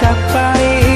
capace